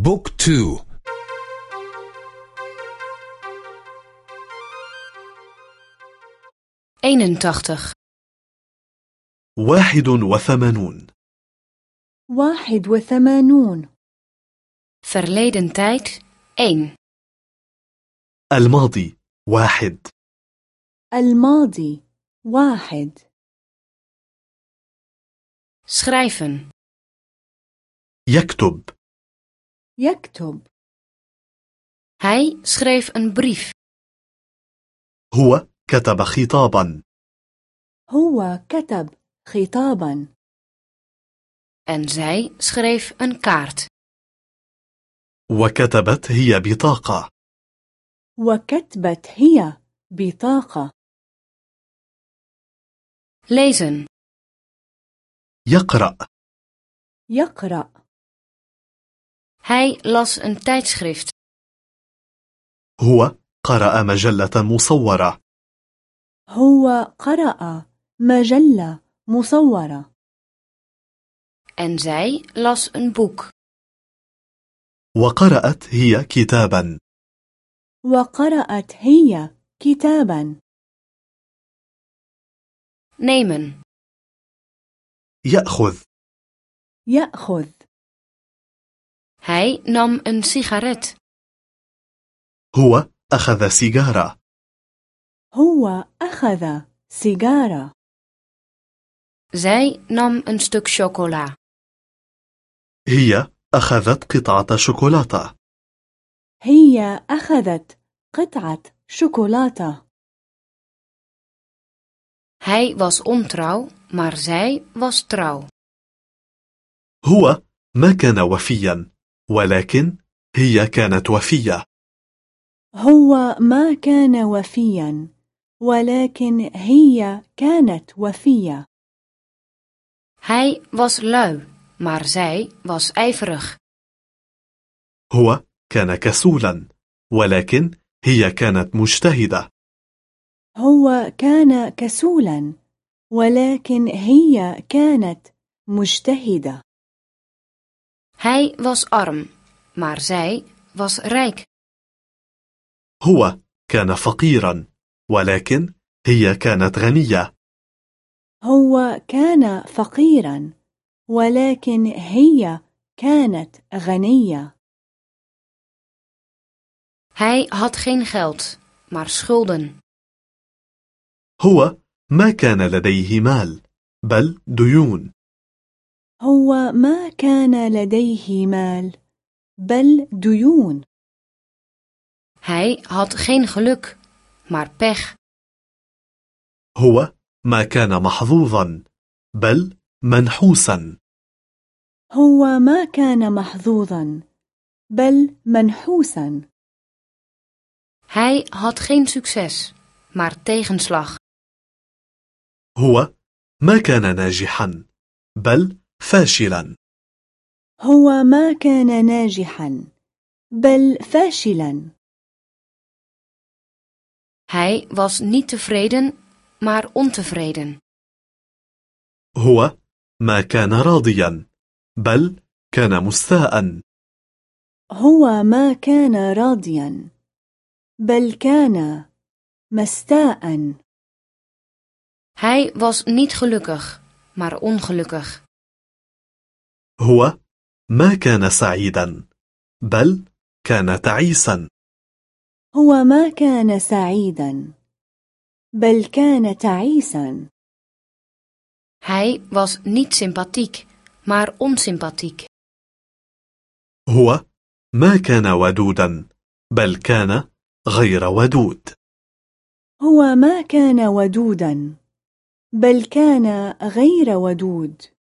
بوك تو. eenentachtig واحد وثمانون. واحد وثمانون. verleden tijd 1 الماضي واحد. الماضي واحد. schrijven يكتب. يكتب. Hij schreef een brief. هو كتب خطابا. هو كتب خطابا. En zij schreef een kaart. وكتبت هي بطاقة. وكتبت هي بطاقة. Lezen. يقرأ. يقرأ. Hij las een tijdschrift. هو قرأ مجلة مصورة. هو قرأ مجلة مصورة. En zij las een boek. وقرأت هي كتابا. وقرأت هي كتابا. Nemen. يأخذ. يأخذ. Hij nam een sigaret. هو أخذ سيجارة. هو أخذ سيجارة. Zij nam een stuk chocola. هي أخذت قطعة شوكولاتة. هي أخذت قطعة شوكولاتة. Hij was ontrouw maar zij was trouw. هو ما كان وفيا. ولكن هي كانت وفية. هو ما كان وفيا ولكن هي كانت وفية. Hij was lui maar zij was ijverig. هو كان كسولا ولكن هي كانت مجتهدة. هو كان كسولا ولكن هي كانت مجتهدة. Hij was arm maar zij was rijk. هو كان فقيرا ولكن هي كانت غنية. هو كان فقيرا ولكن هي كانت غنية. Hij had geen geld maar schulden. هو ما كان لديه مال بل ديون. هو ما كان لديه مال بل ديون. Hij had geen geluk maar pech. هو ما كان محظوظا بل منحوسا. هو ما كان محظوظا بل منحوسا. Hij had geen succes maar tegenslag. هو ما كان ناجحا بل فاشلا. هو ما كان ناجحا بل فاشلا. Hij was niet tevreden maar ontevreden. هو ما كان راضيا بل كان مستاء. هو ما كان راضيا بل كان مستاء. Hij was niet gelukkig maar ongelukkig. هو ما كان سعيدا بل كان تعيسا. هو ما كان سعيدا بل كان تعيسا. Hij was niet sympathiek maar onsympathiek. هو ما كان ودودا بل كان غير ودود. هو ما كان ودودا بل كان غير ودود.